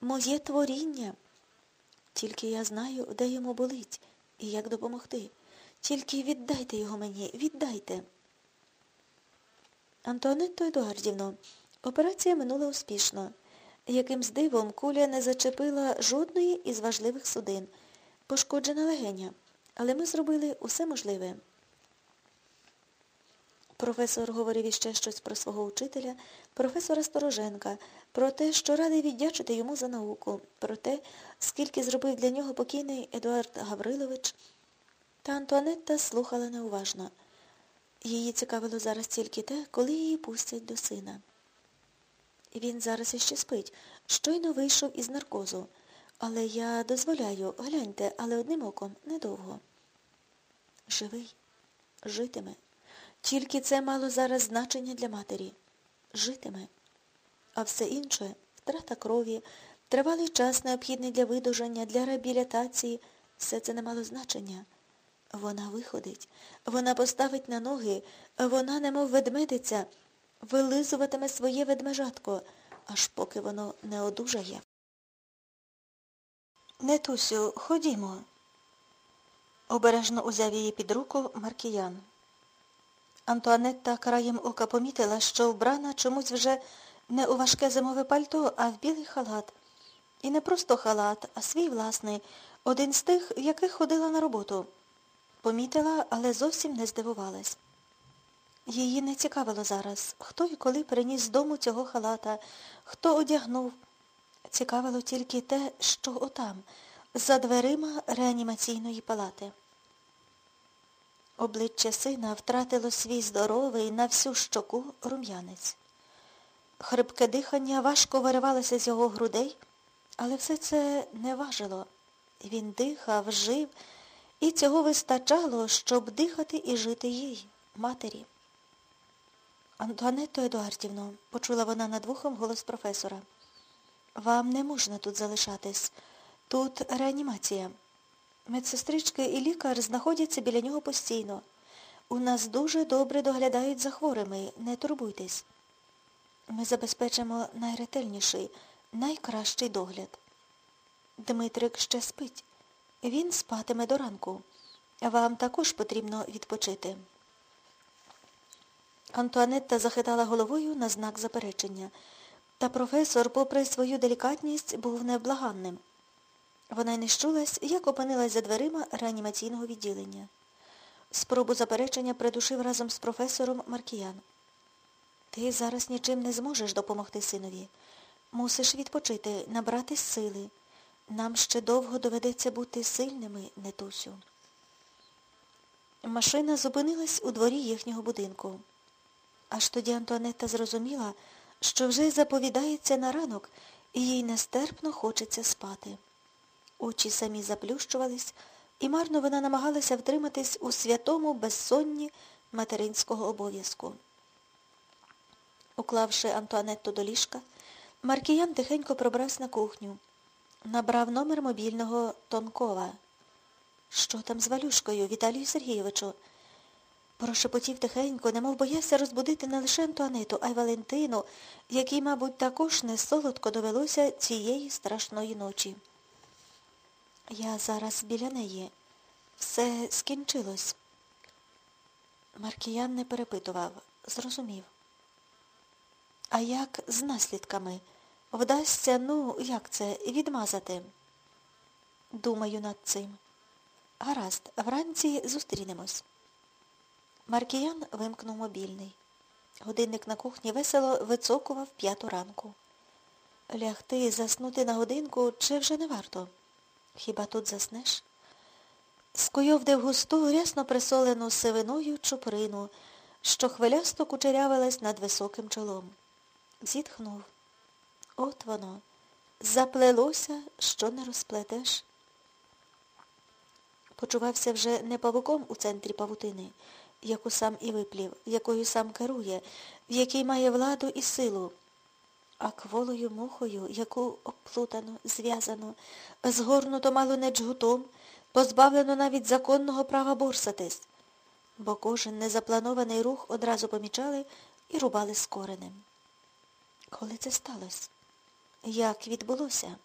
моє творіння. Тільки я знаю, де йому болить і як допомогти. Тільки віддайте його мені, віддайте. Антуанетто Едуардівно, операція минула успішно. Якимсь дивом куля не зачепила жодної із важливих судин. Пошкоджена легеня. Але ми зробили усе можливе. Професор говорив іще щось про свого учителя, професора Стороженка, про те, що радий віддячити йому за науку, про те, скільки зробив для нього покійний Едуард Гаврилович. Та Антуанетта слухала неуважно. Її цікавило зараз тільки те, коли її пустять до сина. Він зараз іще спить, щойно вийшов із наркозу. Але я дозволяю, гляньте, але одним оком недовго. Живий, житиме. Тільки це мало зараз значення для матері. Житиме. А все інше втрата крові, тривалий час необхідний для видужання, для реабілітації, все це не мало значення. Вона виходить, вона поставить на ноги, вона, немов ведмедиця, вилизуватиме своє ведмежатко, аж поки воно не одужає. Нетусю, ходімо. Обережно узяв її під руку Маркіян. Антуанетта краєм ока помітила, що вбрана чомусь вже не у важке зимове пальто, а в білий халат. І не просто халат, а свій власний, один з тих, в яких ходила на роботу. Помітила, але зовсім не здивувалась. Її не цікавило зараз, хто і коли приніс з дому цього халата, хто одягнув. Цікавило тільки те, що отам, за дверима реанімаційної палати. Обличчя сина втратило свій здоровий на всю щоку рум'янець. Хрипке дихання важко виривалося з його грудей, але все це не важило. Він дихав, жив, і цього вистачало, щоб дихати і жити їй, матері. Антуанетто Едуардівно, почула вона над вухом голос професора. Вам не можна тут залишатись. Тут реанімація. Медсестрички і лікар знаходяться біля нього постійно. У нас дуже добре доглядають за хворими, не турбуйтесь. Ми забезпечимо найретельніший, найкращий догляд. Дмитрик ще спить. Він спатиме до ранку. Вам також потрібно відпочити. Антуанетта захитала головою на знак заперечення. Та професор, попри свою делікатність, був невблаганним. Вона й не щулась, як опинилась за дверима реанімаційного відділення. Спробу заперечення придушив разом з професором Маркіян. Ти зараз нічим не зможеш допомогти синові. Мусиш відпочити, набрати сили. Нам ще довго доведеться бути сильними, Нетусю. Машина зупинилась у дворі їхнього будинку. Аж тоді Антуанетта зрозуміла, що вже заповідається на ранок, і їй нестерпно хочеться спати. Очі самі заплющувались, і марно вона намагалася втриматись у святому безсонні материнського обов'язку. Уклавши Антуанетту до ліжка, Маркіян тихенько пробрався на кухню. Набрав номер мобільного Тонкова. Що там з Валюшкою, Віталію Сергійовичу? Прошепотів тихенько, немов боявся розбудити не лише Антуанету, а й Валентину, якій, мабуть, також не солодко довелося цієї страшної ночі. Я зараз біля неї. Все скінчилось. Маркіян не перепитував, зрозумів. А як з наслідками? Вдасться, ну, як це, відмазати? Думаю над цим. Гаразд, вранці зустрінемось. Маркіян вимкнув мобільний. Годинник на кухні весело вицокував п'яту ранку. Лягти, заснути на годинку чи вже не варто? Хіба тут заснеш? Скуйовдив густу, рясно присолену сивиною чуприну, що хвилясто кучерявилась над високим чолом. Зітхнув. От воно. Заплелося, що не розплетеш. Почувався вже не павуком у центрі павутини, яку сам і виплів, якою сам керує, в якій має владу і силу, а кволою мухою, яку обплутано, зв'язано, згорнуто мало не джгутом, позбавлено навіть законного права борсатись, бо кожен незапланований рух одразу помічали і рубали з коренем. Коли це сталося? Як відбулося?